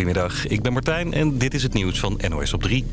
Goedemiddag, ik ben Martijn en dit is het nieuws van NOS op 3.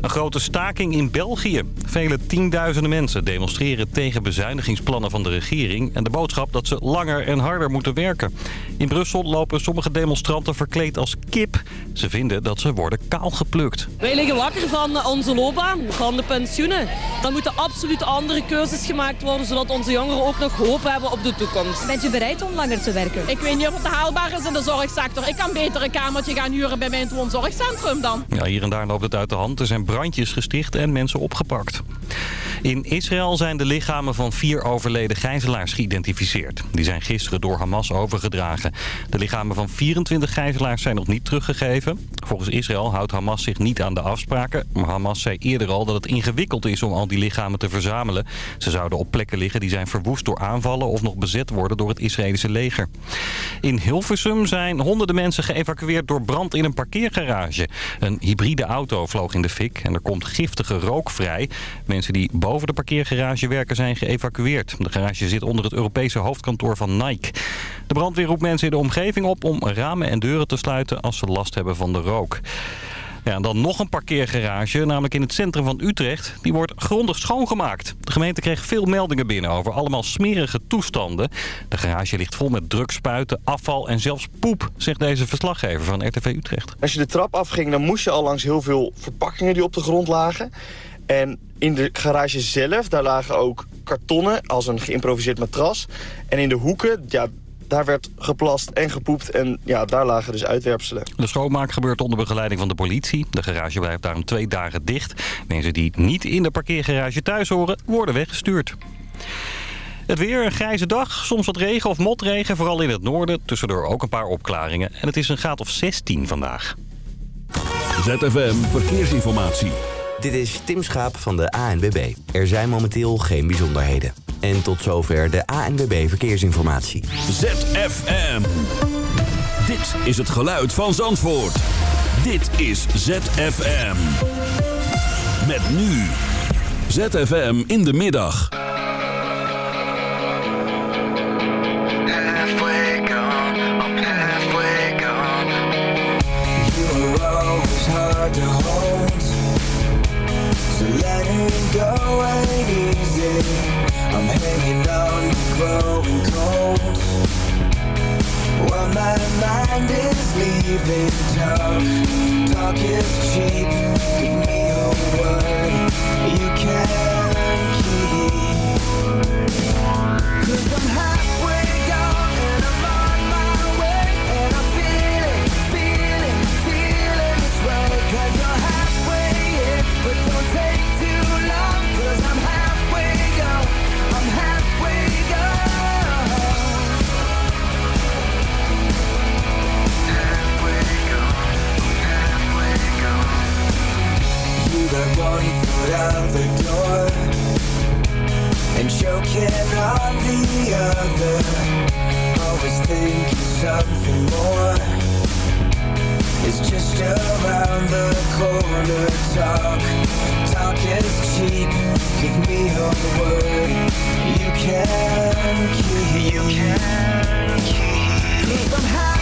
Een grote staking in België. Vele tienduizenden mensen demonstreren tegen bezuinigingsplannen van de regering... en de boodschap dat ze langer en harder moeten werken. In Brussel lopen sommige demonstranten verkleed als kip. Ze vinden dat ze worden kaalgeplukt. Wij liggen wakker van onze loopbaan, van de pensioenen. Dan moeten absoluut andere keuzes gemaakt worden... zodat onze jongeren ook nog hoop hebben op de toekomst. Bent u bereid om langer te werken? Ik weet niet of het haalbaar is in de zorgsector. Ik kan beter een kamertje gaan huren bij mijn woonzorgcentrum dan. Ja, hier en daar loopt het uit de hand. Er zijn brandjes gesticht en mensen opgepakt. In Israël zijn de lichamen van vier overleden gijzelaars geïdentificeerd. Die zijn gisteren door Hamas overgedragen. De lichamen van 24 gijzelaars zijn nog niet teruggegeven. Volgens Israël houdt Hamas zich niet aan de afspraken. Maar Hamas zei eerder al dat het ingewikkeld is om al die lichamen te verzamelen. Ze zouden op plekken liggen die zijn verwoest door aanvallen... of nog bezet worden door het Israëlische leger. In Hilversum zijn honderden mensen geëvacueerd door brand in een parkeergarage. Een hybride auto vloog in de fik en er komt giftige rook vrij. Mensen die boven de parkeergarage werken zijn geëvacueerd. De garage zit onder het Europese hoofdkantoor van Nike. De brandweer roept mensen in de omgeving op om ramen en deuren te sluiten als ze last hebben van de rook. Ja, en dan nog een parkeergarage, namelijk in het centrum van Utrecht. Die wordt grondig schoongemaakt. De gemeente kreeg veel meldingen binnen over allemaal smerige toestanden. De garage ligt vol met drugspuiten, afval en zelfs poep, zegt deze verslaggever van RTV Utrecht. Als je de trap afging, dan moest je al langs heel veel verpakkingen die op de grond lagen. En in de garage zelf, daar lagen ook kartonnen als een geïmproviseerd matras. En in de hoeken, ja, daar werd geplast en gepoept en ja, daar lagen dus uitwerpselen. De schoonmaak gebeurt onder begeleiding van de politie. De garage blijft daarom twee dagen dicht. Mensen die niet in de parkeergarage thuis horen, worden weggestuurd. Het weer, een grijze dag, soms wat regen of motregen, vooral in het noorden. Tussendoor ook een paar opklaringen. En het is een graad of 16 vandaag. ZFM Verkeersinformatie. Dit is Tim Schaap van de ANWB. Er zijn momenteel geen bijzonderheden. En tot zover de ANWB Verkeersinformatie. ZFM. Dit is het geluid van Zandvoort. Dit is ZFM. Met nu. ZFM in de middag. Ain't easy. I'm hanging on, growing cold. While my mind is leaving talk, talk is cheap. Give me a word you can keep. Cause I'm halfway gone and I'm on my way And I'm feeling, feeling, feeling this way Cause you're halfway in, but don't take got one foot out the door and choking on the other. Always thinking something more is just around the corner. Talk, talk is cheap. Give me a word you can keep. You can keep. Cause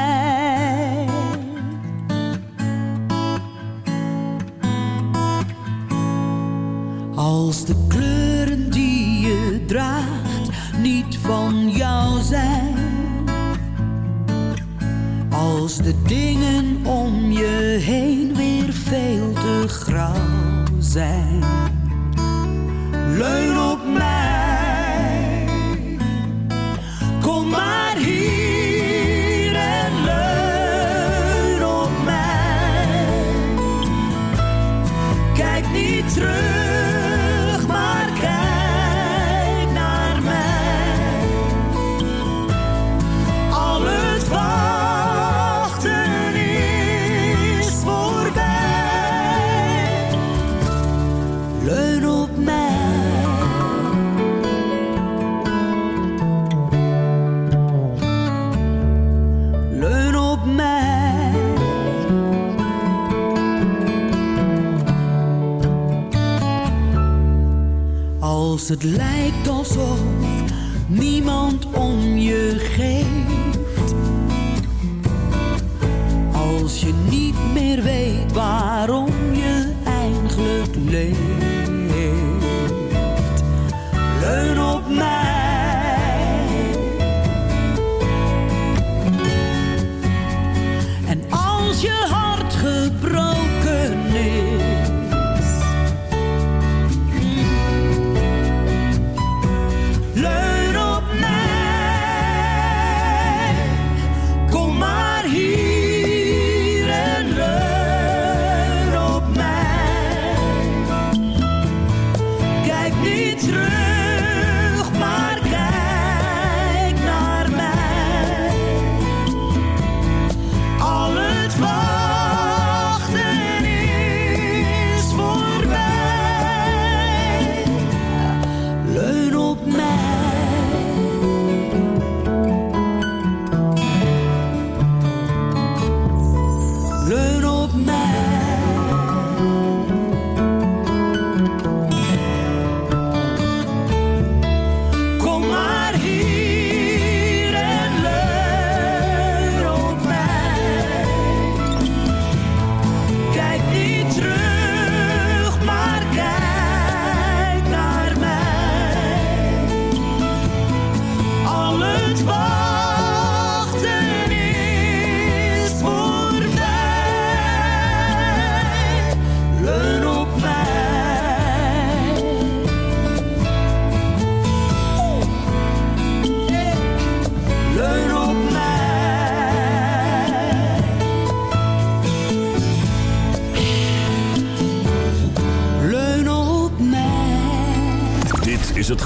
바로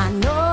I know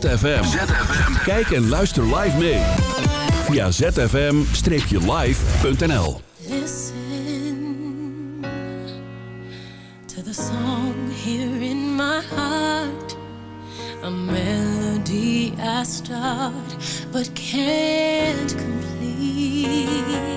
ZFM. Kijk en luister live mee. Via zfm-live.nl Listen to the song here in my heart. A melody I start but can't complete.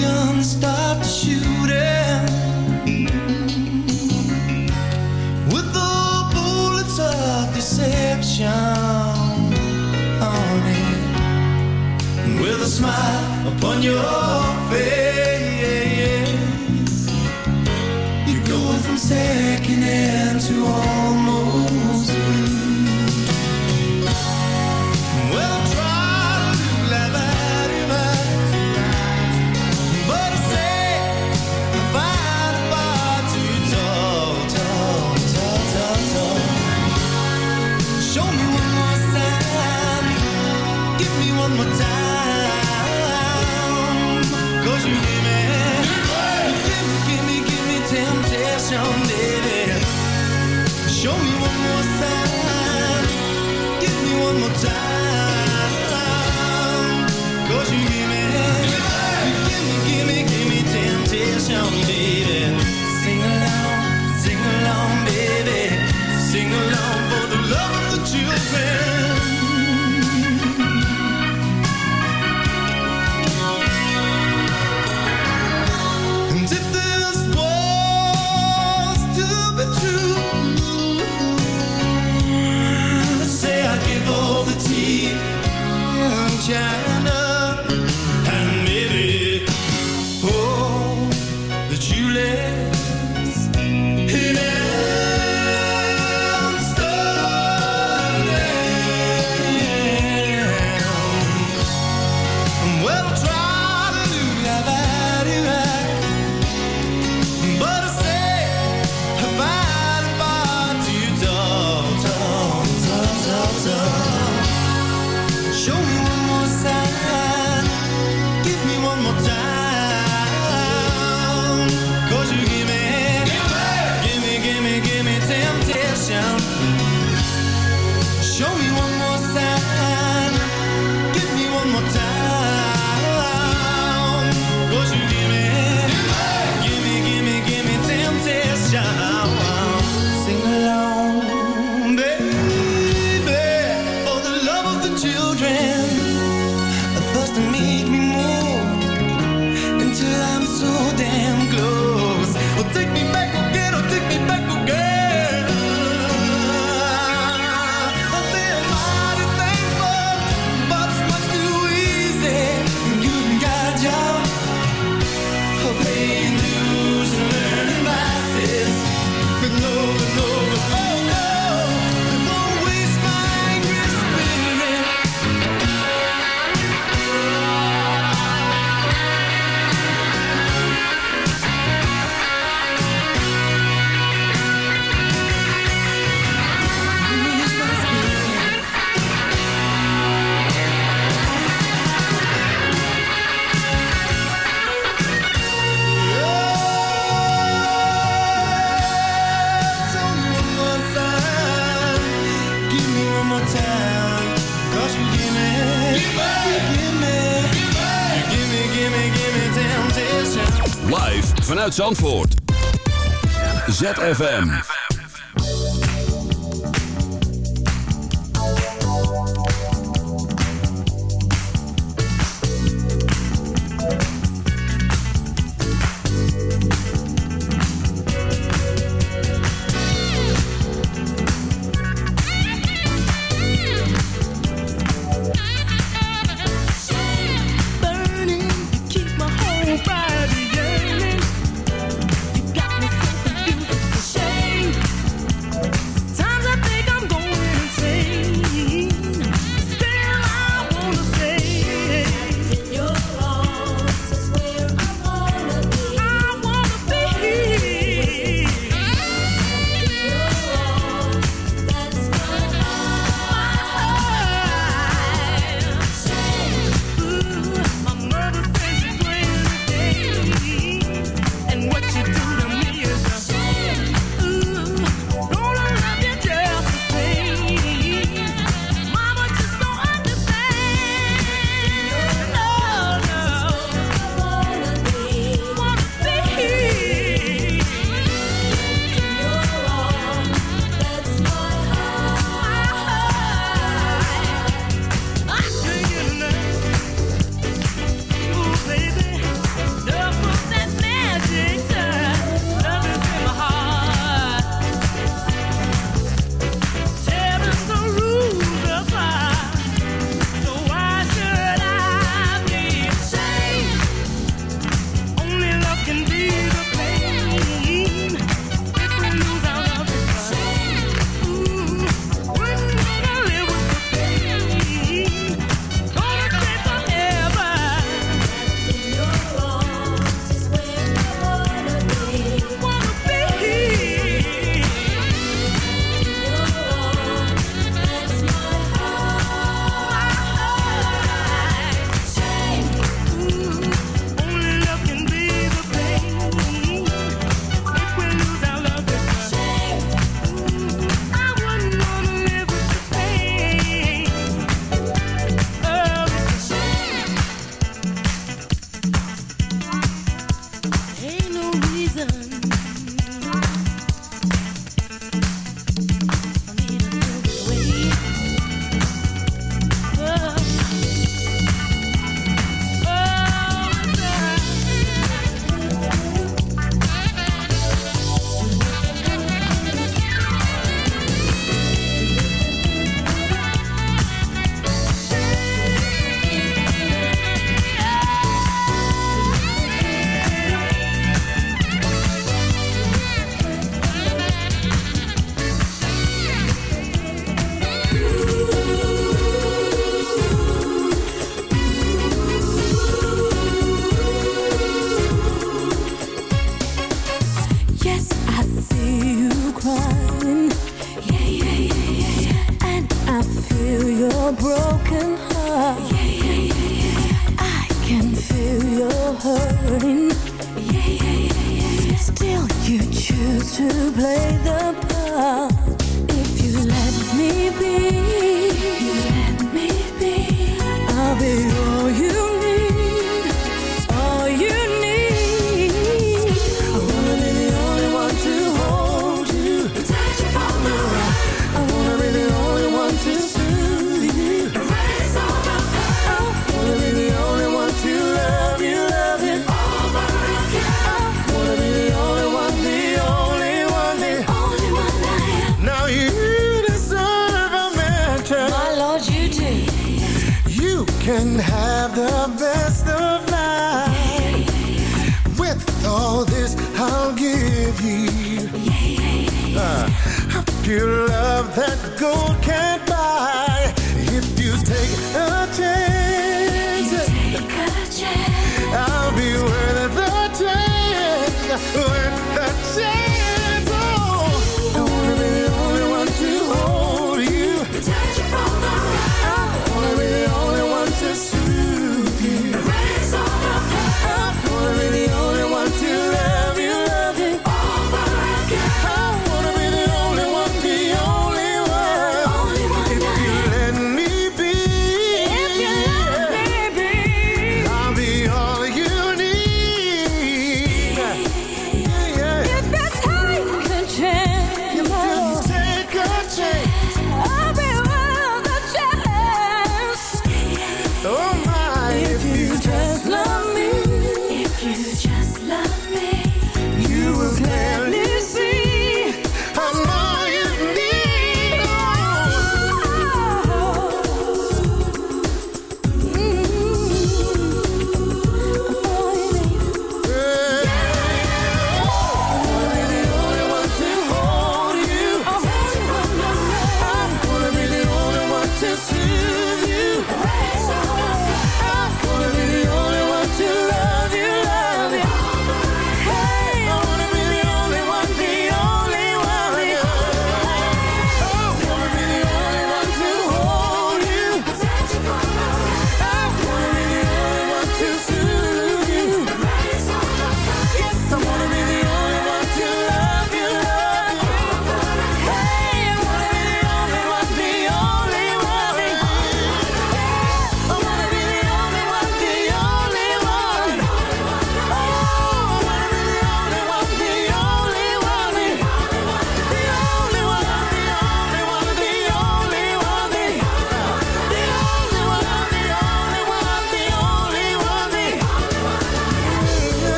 guns stopped shooting. With the bullets of deception on it. With a smile upon your face. You're going from second. Zandvoort. ZFM. go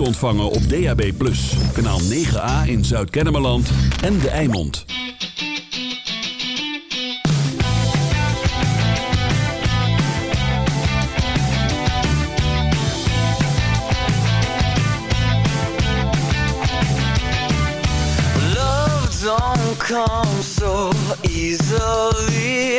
ontvangen op DAB+. Kanaal 9A in Zuid-Kennemerland en De Eimond. Love don't come so easily.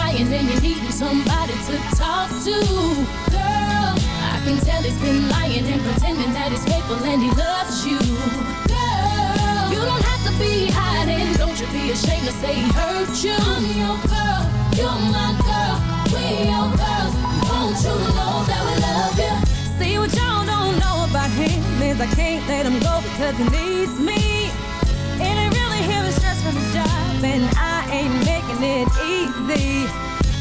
Crying and you're needing somebody to talk to. Girl, I can tell he's been lying and pretending that he's faithful and he loves you. Girl, you don't have to be hiding. Don't you be ashamed to say he hurt you. I'm your girl, you're my girl, we your girls. Won't you know that we love you? See what y'all don't know about him is I can't let him go because he needs me. And I ain't making it easy.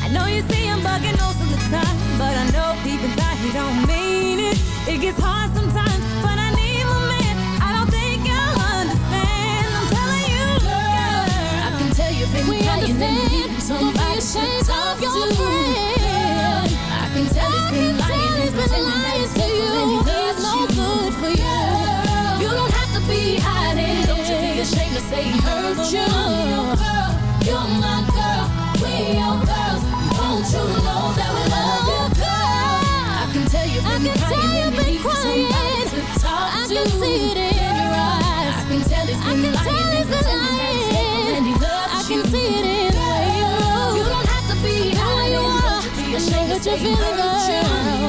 I know you see him bugging most of the time, but I know deep inside he don't mean it. It gets hard sometimes, but I need my man. I don't think you'll understand. I'm telling you, girl. I can tell you've been We understand. you need somebody to Don't be ashamed of your to. friend. I can tell he's been lying he's been lying to you. Be ashamed to say he hurt you. I'm girl, you're my girl, we your girls. Won't you know that we love you, girl? I can tell you've I been tell crying you've been you need somebody crying. to talk I to. can see it in your eyes. I can tell he's I been can lying tell he's been pretending that he's faithful and he lying. loves I you. can see it in the way you look. You don't have to be hiding. you are. Don't you I know to you're feeling hurt you. good. I'm your girl,